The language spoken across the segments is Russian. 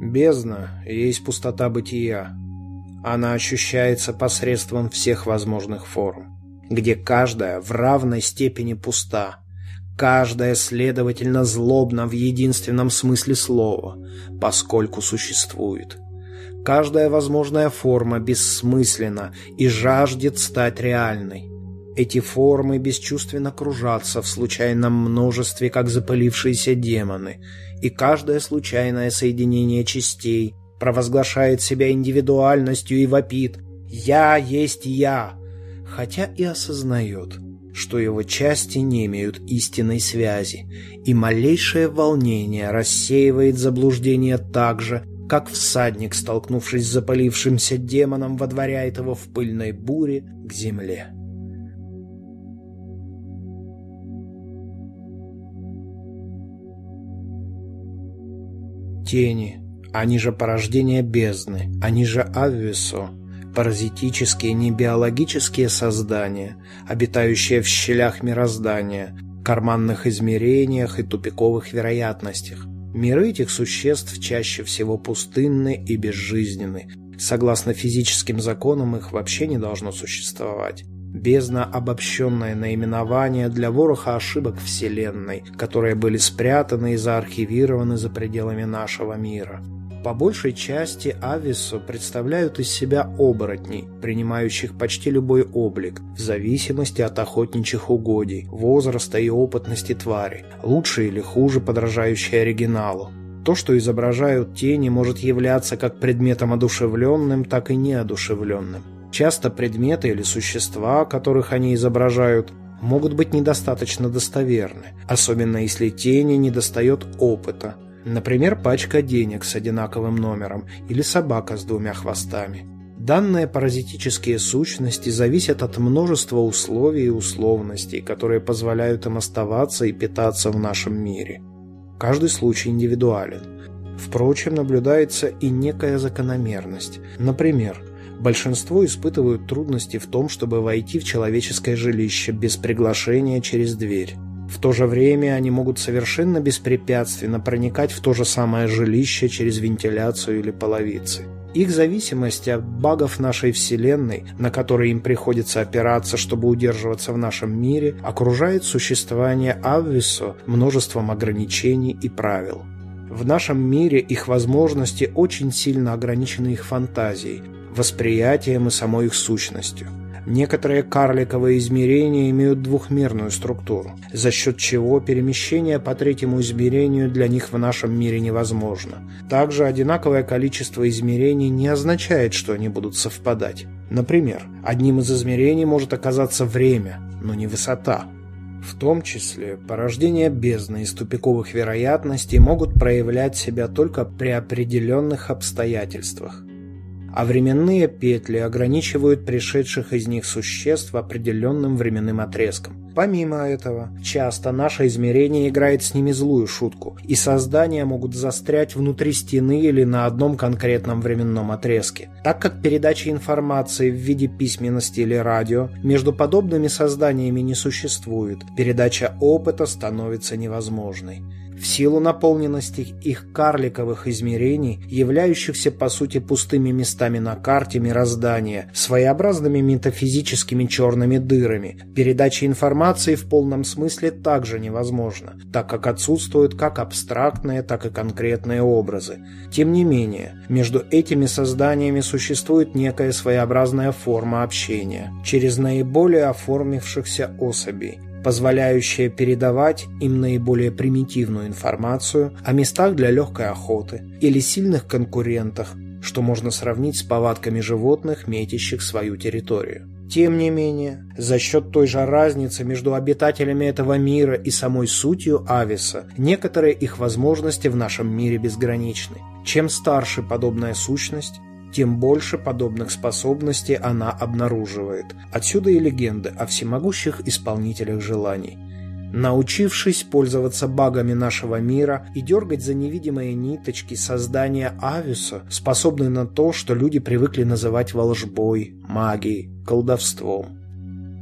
Бездна есть пустота бытия. Она ощущается посредством всех возможных форм, где каждая в равной степени пуста, каждая, следовательно, злобна в единственном смысле слова, поскольку существует. Каждая возможная форма бессмысленна и жаждет стать реальной. Эти формы бесчувственно кружатся в случайном множестве, как запылившиеся демоны, и каждое случайное соединение частей провозглашает себя индивидуальностью и вопит «Я есть я», хотя и осознает, что его части не имеют истинной связи, и малейшее волнение рассеивает заблуждение так же, как всадник, столкнувшись с запалившимся демоном, водворяет его в пыльной буре к земле. Тени, они же порождение бездны, они же Аввисо, паразитические небиологические создания, обитающие в щелях мироздания, карманных измерениях и тупиковых вероятностях. Миры этих существ чаще всего пустынны и безжизненны. Согласно физическим законам их вообще не должно существовать. Бездна – обобщенное наименование для вороха ошибок Вселенной, которые были спрятаны и заархивированы за пределами нашего мира. По большей части Ависо представляют из себя оборотней, принимающих почти любой облик, в зависимости от охотничьих угодий, возраста и опытности твари, лучше или хуже подражающие оригиналу. То, что изображают тени, может являться как предметом одушевленным, так и неодушевленным. Часто предметы или существа, которых они изображают, могут быть недостаточно достоверны, особенно если тени недостает опыта. Например, пачка денег с одинаковым номером или собака с двумя хвостами. Данные паразитические сущности зависят от множества условий и условностей, которые позволяют им оставаться и питаться в нашем мире. Каждый случай индивидуален. Впрочем, наблюдается и некая закономерность. Например, Большинство испытывают трудности в том, чтобы войти в человеческое жилище без приглашения через дверь. В то же время они могут совершенно беспрепятственно проникать в то же самое жилище через вентиляцию или половицы. Их зависимость от багов нашей Вселенной, на которые им приходится опираться, чтобы удерживаться в нашем мире, окружает существование Аввисо множеством ограничений и правил. В нашем мире их возможности очень сильно ограничены их фантазией, восприятием и самой их сущностью. Некоторые карликовые измерения имеют двухмерную структуру, за счет чего перемещение по третьему измерению для них в нашем мире невозможно. Также одинаковое количество измерений не означает, что они будут совпадать. Например, одним из измерений может оказаться время, но не высота. В том числе порождение бездны из тупиковых вероятностей могут проявлять себя только при определенных обстоятельствах а временные петли ограничивают пришедших из них существ определенным временным отрезком. Помимо этого, часто наше измерение играет с ними злую шутку, и создания могут застрять внутри стены или на одном конкретном временном отрезке. Так как передача информации в виде письменности или радио между подобными созданиями не существует, передача опыта становится невозможной в силу наполненности их карликовых измерений, являющихся по сути пустыми местами на карте мироздания, своеобразными метафизическими черными дырами. Передача информации в полном смысле также невозможна, так как отсутствуют как абстрактные, так и конкретные образы. Тем не менее, между этими созданиями существует некая своеобразная форма общения через наиболее оформившихся особей позволяющая передавать им наиболее примитивную информацию о местах для легкой охоты или сильных конкурентах, что можно сравнить с повадками животных, метящих свою территорию. Тем не менее, за счет той же разницы между обитателями этого мира и самой сутью Ависа, некоторые их возможности в нашем мире безграничны. Чем старше подобная сущность, тем больше подобных способностей она обнаруживает. Отсюда и легенды о всемогущих исполнителях желаний. Научившись пользоваться багами нашего мира и дергать за невидимые ниточки создания Ависа, способны на то, что люди привыкли называть волжбой, магией, колдовством.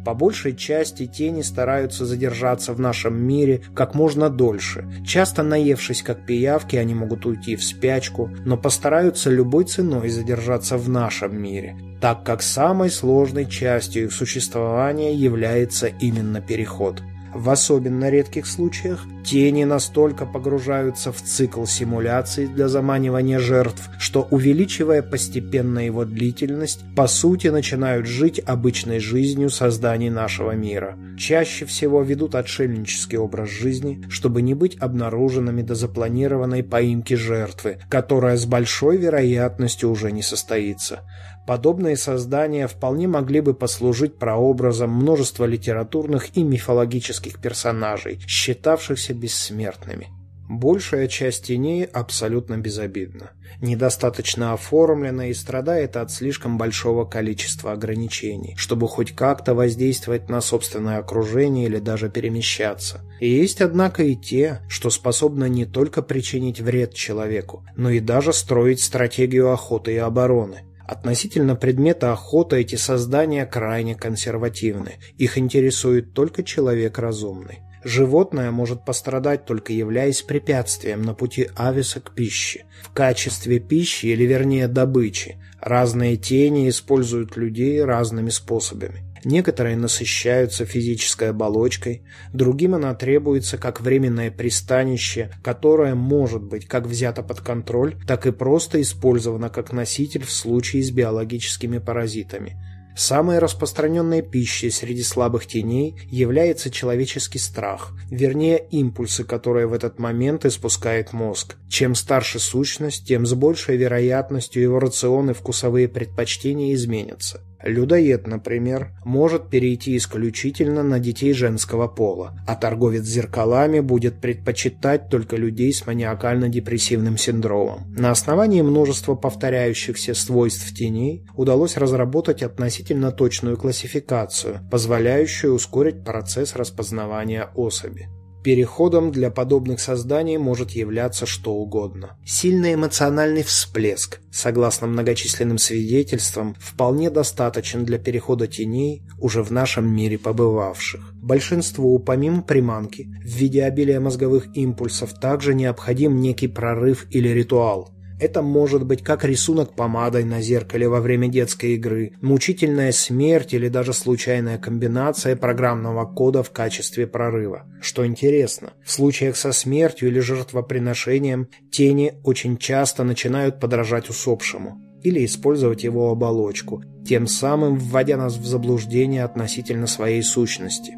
По большей части тени стараются задержаться в нашем мире как можно дольше. Часто наевшись как пиявки, они могут уйти в спячку, но постараются любой ценой задержаться в нашем мире, так как самой сложной частью их существования является именно переход – в особенно редких случаях тени настолько погружаются в цикл симуляций для заманивания жертв, что, увеличивая постепенно его длительность, по сути начинают жить обычной жизнью созданий нашего мира. Чаще всего ведут отшельнический образ жизни, чтобы не быть обнаруженными до запланированной поимки жертвы, которая с большой вероятностью уже не состоится. Подобные создания вполне могли бы послужить прообразом множества литературных и мифологических персонажей, считавшихся бессмертными. Большая часть теней абсолютно безобидна, недостаточно оформлена и страдает от слишком большого количества ограничений, чтобы хоть как-то воздействовать на собственное окружение или даже перемещаться. И есть, однако, и те, что способны не только причинить вред человеку, но и даже строить стратегию охоты и обороны. Относительно предмета охоты эти создания крайне консервативны. Их интересует только человек разумный. Животное может пострадать, только являясь препятствием на пути ависа к пище. В качестве пищи, или вернее добычи, разные тени используют людей разными способами. Некоторые насыщаются физической оболочкой, другим она требуется как временное пристанище, которое может быть как взято под контроль, так и просто использовано как носитель в случае с биологическими паразитами. Самой распространенной пищей среди слабых теней является человеческий страх, вернее импульсы, которые в этот момент испускает мозг. Чем старше сущность, тем с большей вероятностью его рационы вкусовые предпочтения изменятся. Людоед, например, может перейти исключительно на детей женского пола, а торговец зеркалами будет предпочитать только людей с маниакально-депрессивным синдромом. На основании множества повторяющихся свойств теней удалось разработать относительно точную классификацию, позволяющую ускорить процесс распознавания особи. Переходом для подобных созданий может являться что угодно. Сильный эмоциональный всплеск, согласно многочисленным свидетельствам, вполне достаточен для перехода теней, уже в нашем мире побывавших. Большинству, помимо приманки, в виде обилия мозговых импульсов также необходим некий прорыв или ритуал – это может быть как рисунок помадой на зеркале во время детской игры, мучительная смерть или даже случайная комбинация программного кода в качестве прорыва. Что интересно, в случаях со смертью или жертвоприношением тени очень часто начинают подражать усопшему или использовать его оболочку, тем самым вводя нас в заблуждение относительно своей сущности.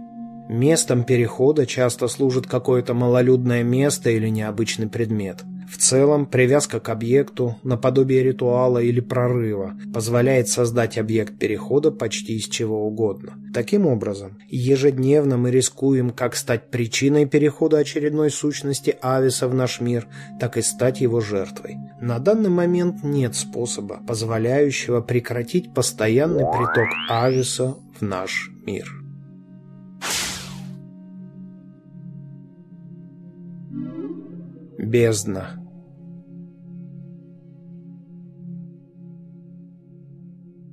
Местом перехода часто служит какое-то малолюдное место или необычный предмет – в целом, привязка к объекту, наподобие ритуала или прорыва, позволяет создать объект перехода почти из чего угодно. Таким образом, ежедневно мы рискуем как стать причиной перехода очередной сущности Ависа в наш мир, так и стать его жертвой. На данный момент нет способа, позволяющего прекратить постоянный приток Ависа в наш мир. Бездна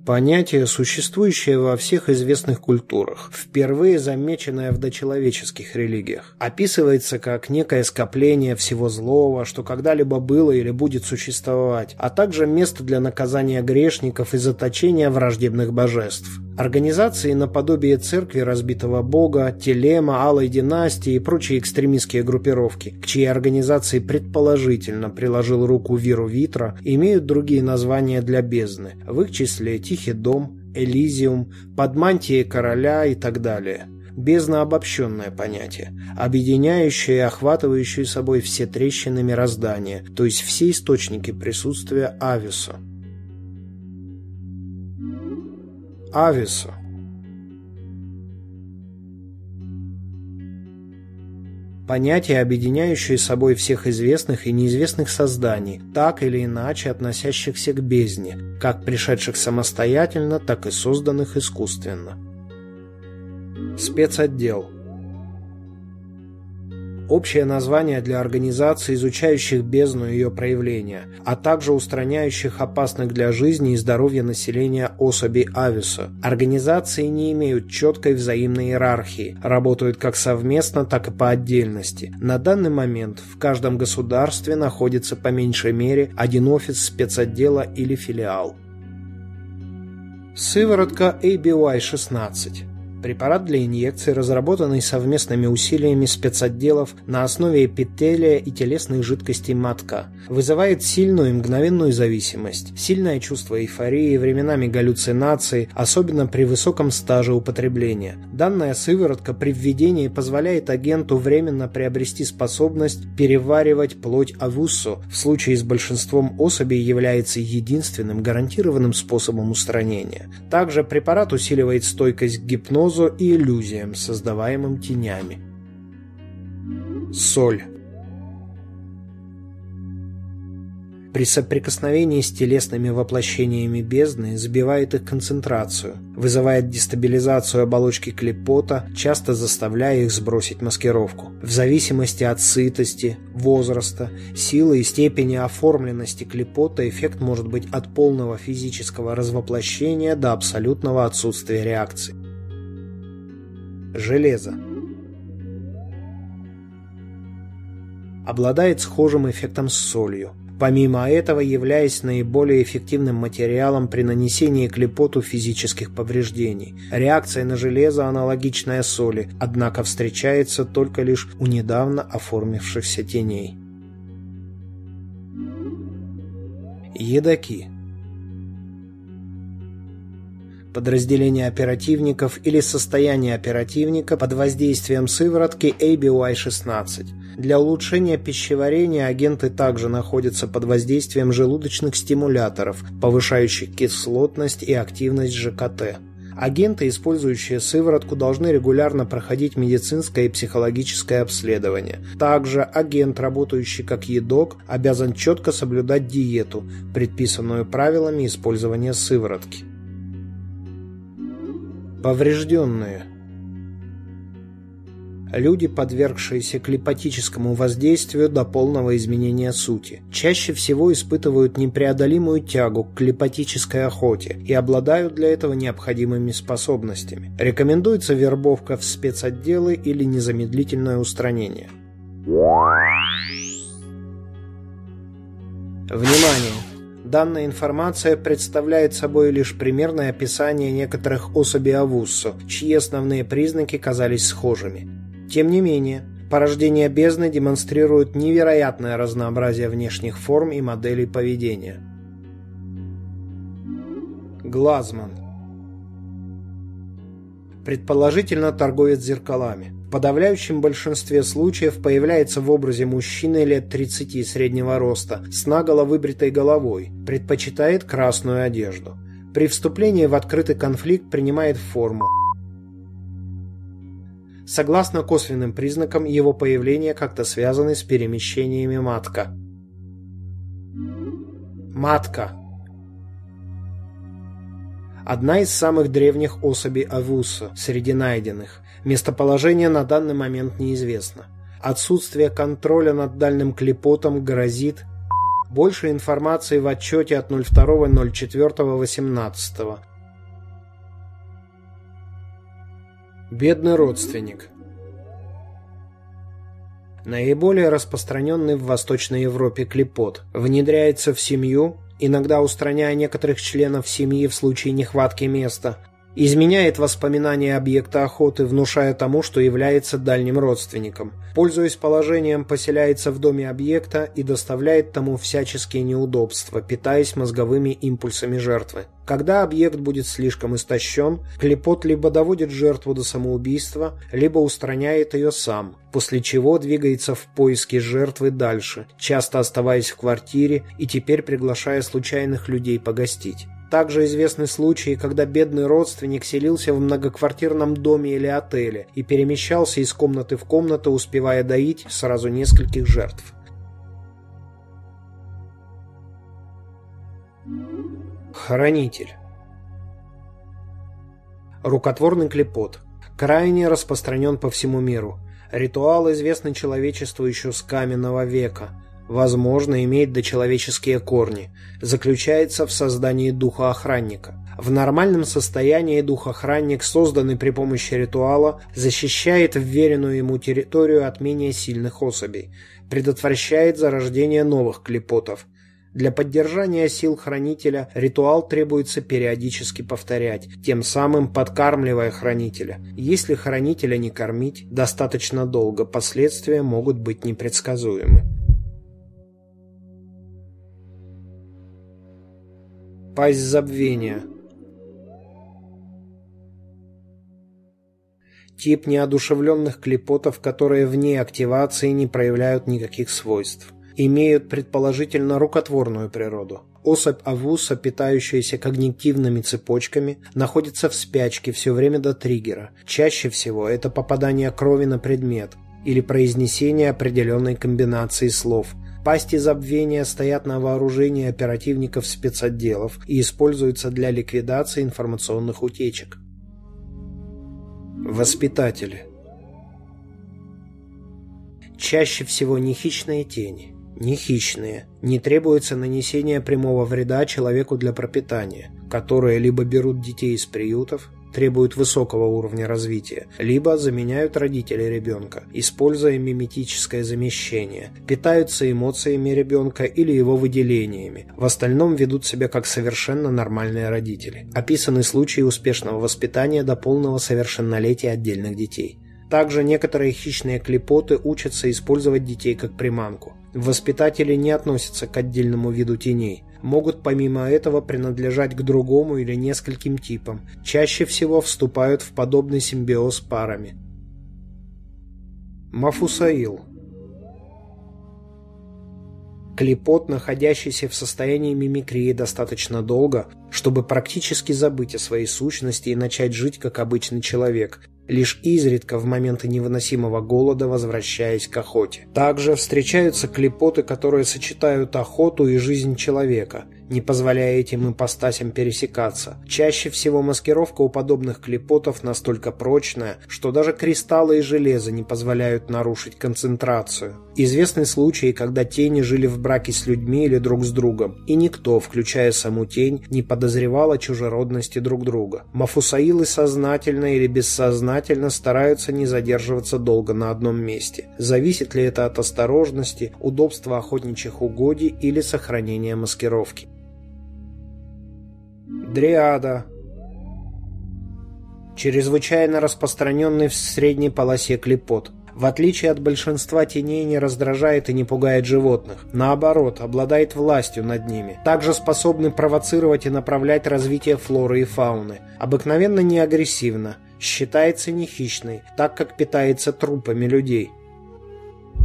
Понятие, существующее во всех известных культурах, впервые замеченное в дочеловеческих религиях, описывается как некое скопление всего злого, что когда-либо было или будет существовать, а также место для наказания грешников и заточения враждебных божеств. Организации наподобие церкви разбитого бога, телема, алой династии и прочие экстремистские группировки, к чьей организации предположительно приложил руку Виру Витра, имеют другие названия для бездны, в их числе Тихий дом, Элизиум, под мантией короля и так далее. Бездна – обобщенное понятие, объединяющее и охватывающее собой все трещины мироздания, то есть все источники присутствия Ависа. Ависа. Понятие, объединяющее собой всех известных и неизвестных созданий, так или иначе относящихся к бездне, как пришедших самостоятельно, так и созданных искусственно. Спецотдел общее название для организаций, изучающих бездну и ее проявления, а также устраняющих опасных для жизни и здоровья населения особей Ависа. Организации не имеют четкой взаимной иерархии, работают как совместно, так и по отдельности. На данный момент в каждом государстве находится по меньшей мере один офис спецотдела или филиал. Сыворотка ABY-16 Препарат для инъекции, разработанный совместными усилиями спецотделов на основе эпителия и телесных жидкостей матка, вызывает сильную и мгновенную зависимость, сильное чувство эйфории, временами галлюцинации, особенно при высоком стаже употребления. Данная сыворотка при введении позволяет агенту временно приобрести способность переваривать плоть авуссо, в случае с большинством особей является единственным гарантированным способом устранения. Также препарат усиливает стойкость к гипнозу, гипнозу и иллюзиям, создаваемым тенями. Соль. При соприкосновении с телесными воплощениями бездны сбивает их концентрацию, вызывает дестабилизацию оболочки клепота, часто заставляя их сбросить маскировку. В зависимости от сытости, возраста, силы и степени оформленности клепота эффект может быть от полного физического развоплощения до абсолютного отсутствия реакции. Железо. Обладает схожим эффектом с солью. Помимо этого, являясь наиболее эффективным материалом при нанесении клепоту физических повреждений. Реакция на железо аналогичная соли, однако встречается только лишь у недавно оформившихся теней. Едаки подразделение оперативников или состояние оперативника под воздействием сыворотки ABY-16. Для улучшения пищеварения агенты также находятся под воздействием желудочных стимуляторов, повышающих кислотность и активность ЖКТ. Агенты, использующие сыворотку, должны регулярно проходить медицинское и психологическое обследование. Также агент, работающий как едок, обязан четко соблюдать диету, предписанную правилами использования сыворотки. Поврежденные. Люди, подвергшиеся клипатическому воздействию до полного изменения сути, чаще всего испытывают непреодолимую тягу к клипатической охоте и обладают для этого необходимыми способностями. Рекомендуется вербовка в спецотделы или незамедлительное устранение. Внимание! Данная информация представляет собой лишь примерное описание некоторых особей Авуссо, чьи основные признаки казались схожими. Тем не менее, порождение бездны демонстрирует невероятное разнообразие внешних форм и моделей поведения. Глазман Предположительно торговец зеркалами. В подавляющем большинстве случаев появляется в образе мужчины лет 30 среднего роста с наголо выбритой головой, предпочитает красную одежду. При вступлении в открытый конфликт принимает форму. Согласно косвенным признакам, его появления как-то связаны с перемещениями матка. Матка Одна из самых древних особей Авуса среди найденных. Местоположение на данный момент неизвестно. Отсутствие контроля над дальним клепотом грозит больше информации в отчете от 02.04.18. Бедный родственник. Наиболее распространенный в Восточной Европе клепот внедряется в семью иногда устраняя некоторых членов семьи в случае нехватки места, изменяет воспоминания объекта охоты, внушая тому, что является дальним родственником, пользуясь положением, поселяется в доме объекта и доставляет тому всяческие неудобства, питаясь мозговыми импульсами жертвы. Когда объект будет слишком истощен, клепот либо доводит жертву до самоубийства, либо устраняет ее сам, после чего двигается в поиске жертвы дальше, часто оставаясь в квартире и теперь приглашая случайных людей погостить. Также известны случаи, когда бедный родственник селился в многоквартирном доме или отеле и перемещался из комнаты в комнату, успевая доить сразу нескольких жертв. Хранитель. Рукотворный клепот. Крайне распространен по всему миру. Ритуал известный человечеству еще с каменного века. Возможно, имеет дочеловеческие корни. Заключается в создании духа охранника. В нормальном состоянии дух-охранник, созданный при помощи ритуала, защищает вверенную ему территорию от менее сильных особей, предотвращает зарождение новых клепотов. Для поддержания сил хранителя ритуал требуется периодически повторять, тем самым подкармливая хранителя. Если хранителя не кормить достаточно долго, последствия могут быть непредсказуемы. Пасть забвения – Тип неодушевленных клепотов, которые вне активации не проявляют никаких свойств. Имеют предположительно рукотворную природу. Особь авуса, питающаяся когнитивными цепочками, находится в спячке все время до триггера. Чаще всего это попадание крови на предмет или произнесение определенной комбинации слов. Пасти забвения стоят на вооружении оперативников спецотделов и используются для ликвидации информационных утечек. Воспитатели. Чаще всего не хищные тени. Не хищные. Не требуется нанесение прямого вреда человеку для пропитания, которые либо берут детей из приютов, требуют высокого уровня развития, либо заменяют родителей ребенка, используя миметическое замещение, питаются эмоциями ребенка или его выделениями, в остальном ведут себя как совершенно нормальные родители. Описаны случаи успешного воспитания до полного совершеннолетия отдельных детей. Также некоторые хищные клепоты учатся использовать детей как приманку. Воспитатели не относятся к отдельному виду теней могут помимо этого принадлежать к другому или нескольким типам, чаще всего вступают в подобный симбиоз парами. Мафусаил Клепот, находящийся в состоянии мимикрии достаточно долго, чтобы практически забыть о своей сущности и начать жить как обычный человек, лишь изредка в моменты невыносимого голода возвращаясь к охоте. Также встречаются клепоты, которые сочетают охоту и жизнь человека – не позволяя этим ипостасям пересекаться. Чаще всего маскировка у подобных клепотов настолько прочная, что даже кристаллы и железо не позволяют нарушить концентрацию. Известны случаи, когда тени жили в браке с людьми или друг с другом, и никто, включая саму тень, не подозревал о чужеродности друг друга. Мафусаилы сознательно или бессознательно стараются не задерживаться долго на одном месте. Зависит ли это от осторожности, удобства охотничьих угодий или сохранения маскировки. Дриада. Чрезвычайно распространенный в средней полосе клепот. В отличие от большинства теней не раздражает и не пугает животных. Наоборот, обладает властью над ними. Также способны провоцировать и направлять развитие флоры и фауны. Обыкновенно не агрессивно. Считается не хищной, так как питается трупами людей.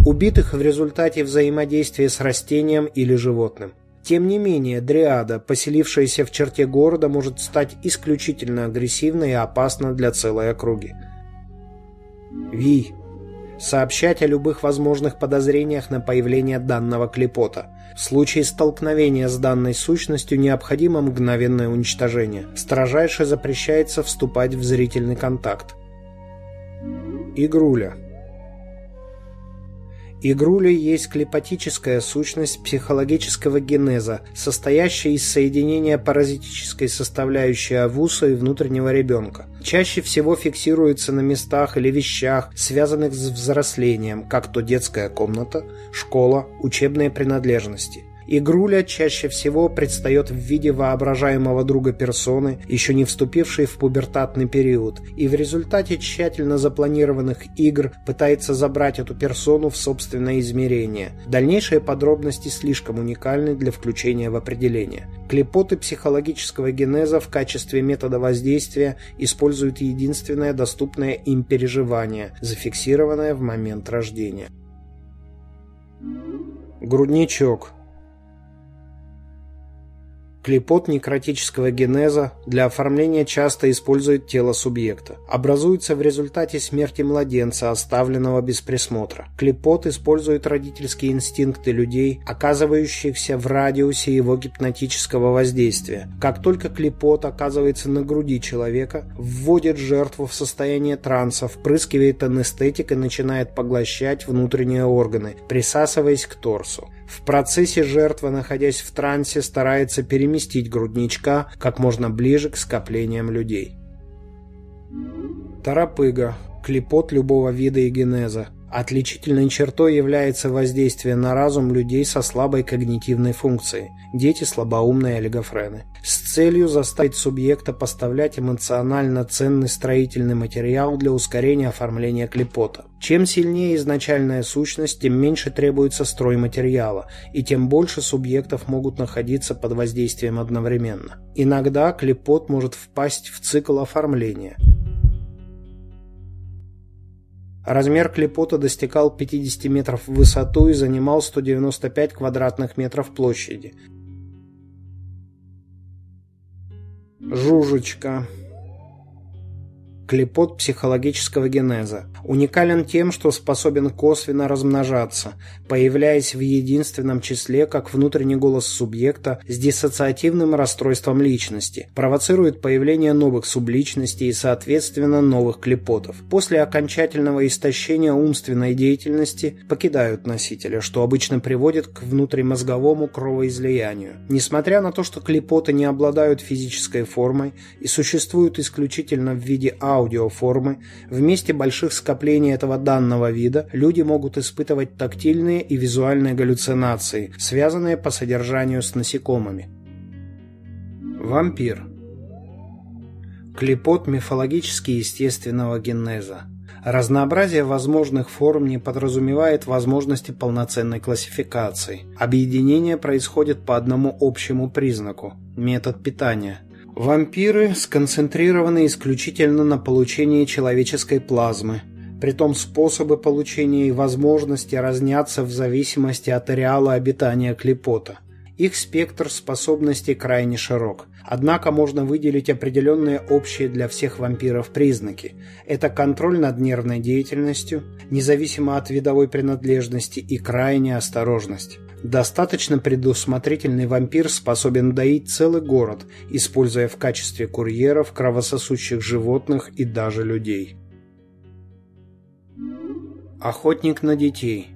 Убитых в результате взаимодействия с растением или животным. Тем не менее, дриада, поселившаяся в черте города, может стать исключительно агрессивной и опасна для целой округи. Ви. Сообщать о любых возможных подозрениях на появление данного клепота. В случае столкновения с данной сущностью необходимо мгновенное уничтожение. Строжайше запрещается вступать в зрительный контакт. Игруля. Игруля есть клепатическая сущность психологического генеза, состоящая из соединения паразитической составляющей авуса и внутреннего ребенка. Чаще всего фиксируется на местах или вещах, связанных с взрослением, как то детская комната, школа, учебные принадлежности. Игруля чаще всего предстает в виде воображаемого друга персоны, еще не вступившей в пубертатный период, и в результате тщательно запланированных игр пытается забрать эту персону в собственное измерение. Дальнейшие подробности слишком уникальны для включения в определение. Клепоты психологического генеза в качестве метода воздействия используют единственное доступное им переживание, зафиксированное в момент рождения. Грудничок Клепот некротического генеза для оформления часто использует тело субъекта. Образуется в результате смерти младенца, оставленного без присмотра. Клепот использует родительские инстинкты людей, оказывающихся в радиусе его гипнотического воздействия. Как только клепот оказывается на груди человека, вводит жертву в состояние транса, впрыскивает анестетик и начинает поглощать внутренние органы, присасываясь к торсу. В процессе жертва, находясь в трансе, старается переместить грудничка как можно ближе к скоплениям людей. Тарапыга – клепот любого вида и генеза. Отличительной чертой является воздействие на разум людей со слабой когнитивной функцией, дети слабоумные олигофрены, с целью заставить субъекта поставлять эмоционально ценный строительный материал для ускорения оформления клепота. Чем сильнее изначальная сущность, тем меньше требуется стройматериала, и тем больше субъектов могут находиться под воздействием одновременно. Иногда клепот может впасть в цикл оформления – Размер клепота достигал 50 метров в высоту и занимал 195 квадратных метров площади. Жужечка клепот психологического генеза. Уникален тем, что способен косвенно размножаться, появляясь в единственном числе как внутренний голос субъекта с диссоциативным расстройством личности, провоцирует появление новых субличностей и, соответственно, новых клепотов. После окончательного истощения умственной деятельности покидают носителя, что обычно приводит к внутримозговому кровоизлиянию. Несмотря на то, что клепоты не обладают физической формой и существуют исключительно в виде аудио, аудиоформы, в месте больших скоплений этого данного вида люди могут испытывать тактильные и визуальные галлюцинации, связанные по содержанию с насекомыми. Вампир Клепот мифологически естественного генеза. Разнообразие возможных форм не подразумевает возможности полноценной классификации. Объединение происходит по одному общему признаку – метод питания – Вампиры сконцентрированы исключительно на получении человеческой плазмы. Притом способы получения и возможности разнятся в зависимости от ареала обитания клепота. Их спектр способностей крайне широк. Однако можно выделить определенные общие для всех вампиров признаки. Это контроль над нервной деятельностью, независимо от видовой принадлежности и крайняя осторожность. Достаточно предусмотрительный вампир способен доить целый город, используя в качестве курьеров кровососущих животных и даже людей. Охотник на детей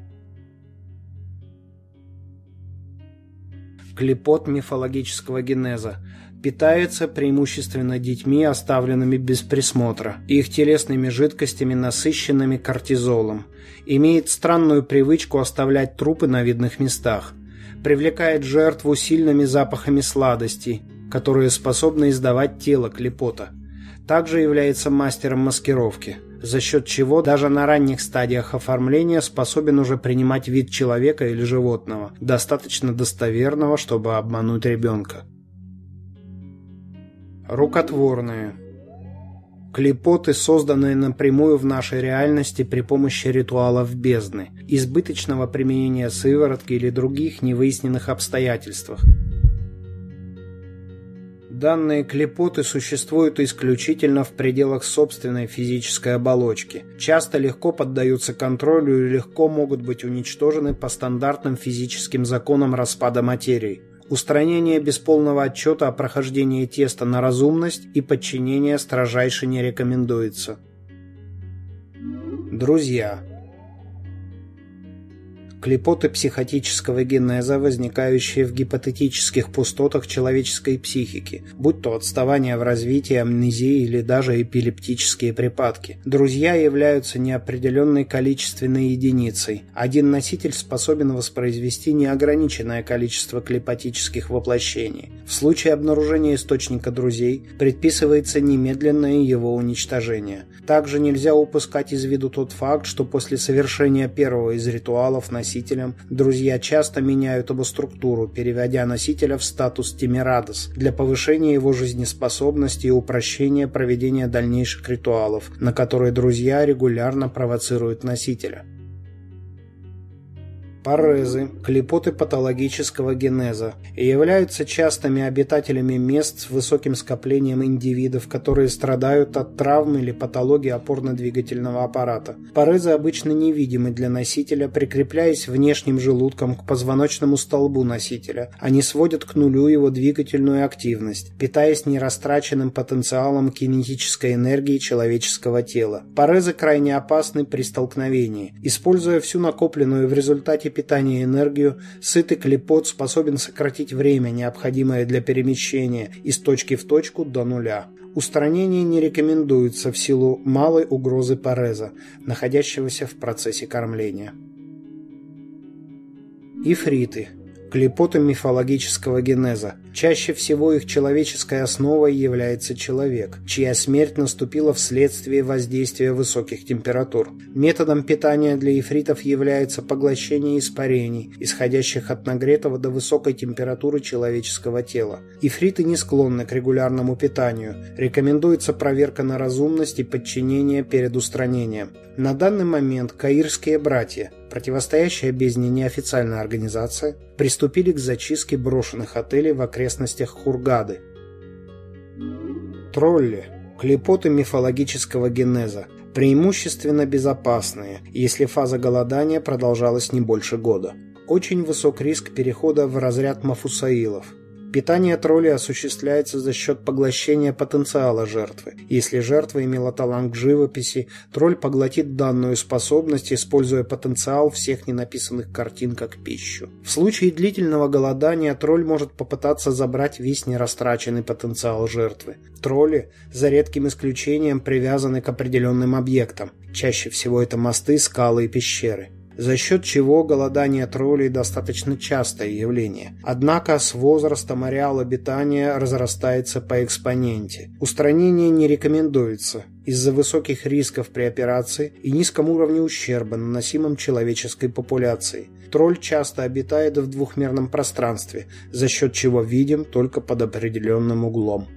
Клепот мифологического генеза питается преимущественно детьми, оставленными без присмотра, их телесными жидкостями, насыщенными кортизолом, имеет странную привычку оставлять трупы на видных местах, привлекает жертву сильными запахами сладостей, которые способны издавать тело клепота. Также является мастером маскировки, за счет чего даже на ранних стадиях оформления способен уже принимать вид человека или животного, достаточно достоверного, чтобы обмануть ребенка. Рукотворные. Клепоты, созданные напрямую в нашей реальности при помощи ритуалов бездны, избыточного применения сыворотки или других невыясненных обстоятельствах. Данные клепоты существуют исключительно в пределах собственной физической оболочки, часто легко поддаются контролю и легко могут быть уничтожены по стандартным физическим законам распада материи. Устранение без полного отчета о прохождении теста на разумность и подчинение строжайше не рекомендуется. Друзья. Клепоты психотического генеза, возникающие в гипотетических пустотах человеческой психики, будь то отставание в развитии, амнезии или даже эпилептические припадки. Друзья являются неопределенной количественной единицей. Один носитель способен воспроизвести неограниченное количество клепатических воплощений. В случае обнаружения источника друзей предписывается немедленное его уничтожение. Также нельзя упускать из виду тот факт, что после совершения первого из ритуалов носитель носителем, друзья часто меняют его структуру, переводя носителя в статус Тимирадос для повышения его жизнеспособности и упрощения проведения дальнейших ритуалов, на которые друзья регулярно провоцируют носителя. Парезы – клепоты патологического генеза и являются частыми обитателями мест с высоким скоплением индивидов, которые страдают от травм или патологии опорно-двигательного аппарата. Парезы обычно невидимы для носителя, прикрепляясь внешним желудком к позвоночному столбу носителя. Они сводят к нулю его двигательную активность, питаясь нерастраченным потенциалом кинетической энергии человеческого тела. Парезы крайне опасны при столкновении. Используя всю накопленную в результате питания энергию, сытый клепот способен сократить время, необходимое для перемещения из точки в точку до нуля. Устранение не рекомендуется в силу малой угрозы пареза, находящегося в процессе кормления. Ифриты клепоты мифологического генеза. Чаще всего их человеческой основой является человек, чья смерть наступила вследствие воздействия высоких температур. Методом питания для ифритов является поглощение испарений, исходящих от нагретого до высокой температуры человеческого тела. Ифриты не склонны к регулярному питанию. Рекомендуется проверка на разумность и подчинение перед устранением. На данный момент каирские братья противостоящая бездне неофициальная организация, приступили к зачистке брошенных отелей в окрестностях Хургады. Тролли – клепоты мифологического генеза, преимущественно безопасные, если фаза голодания продолжалась не больше года. Очень высок риск перехода в разряд мафусаилов – Питание тролля осуществляется за счет поглощения потенциала жертвы. Если жертва имела талант к живописи, тролль поглотит данную способность, используя потенциал всех ненаписанных картин как пищу. В случае длительного голодания тролль может попытаться забрать весь нерастраченный потенциал жертвы. Тролли, за редким исключением, привязаны к определенным объектам. Чаще всего это мосты, скалы и пещеры за счет чего голодание троллей достаточно частое явление. Однако с возрастом ареал обитания разрастается по экспоненте. Устранение не рекомендуется из-за высоких рисков при операции и низком уровне ущерба, наносимом человеческой популяции. Тролль часто обитает в двухмерном пространстве, за счет чего видим только под определенным углом.